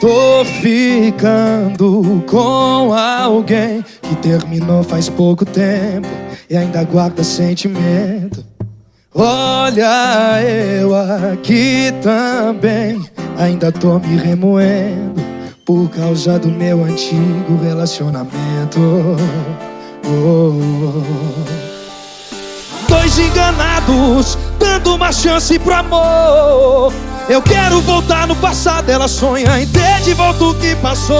Tô ficando com alguém que terminou faz pouco tempo e ainda guarda sentimento. Olha, eu aqui também ainda tô me remoendo por causa do meu antigo relacionamento. Oh, oh, oh. Dois enganados, dando uma chance pro amor. Eu quero voltar no passado, ela sonha em ter de volta o que passou.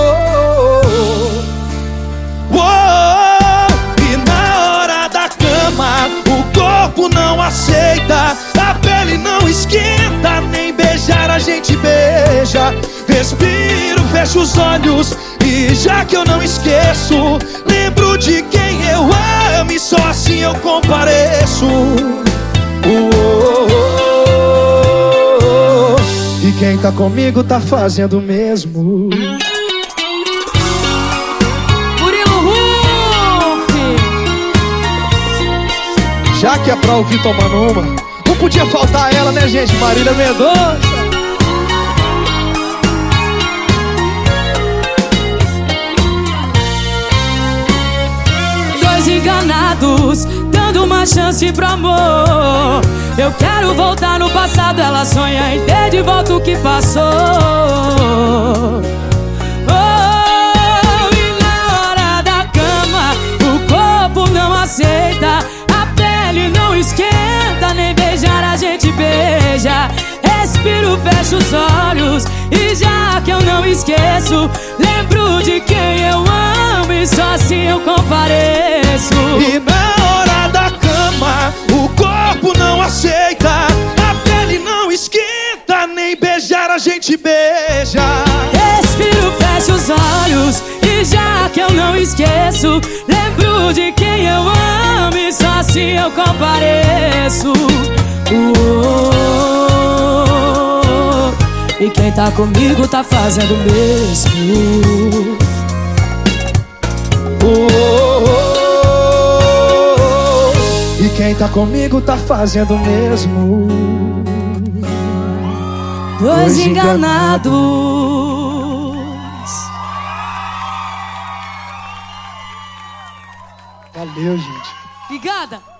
E na hora da cama, o corpo não aceita, a pele não esquenta, nem beijar a gente beija. Respiro, fecho os olhos e já que eu não esqueço, lembro de quem eu amo e só assim eu compareço. Quem tá comigo tá fazendo o mesmo. Já que é pra ouvir tomando uma, não podia faltar ela, né, gente? Marília Mendonça. Dois enganados, dando uma chance pro amor. Ela sonha em ter de volta o que passou. Oh, e na hora da cama, o corpo não aceita, a pele não esquenta, nem beijar a gente beija. Respiro, fecho os olhos e já que eu não esqueço, lembro de quem eu amo e só assim eu compareço. E gente beija. Respiro, fecho os olhos e já que eu não esqueço, lembro de quem eu amo e só assim eu compareço. E quem tá comigo tá fazendo o mesmo. E quem tá comigo tá fazendo o mesmo. Dois enganados. Valeu, gente. Obrigada.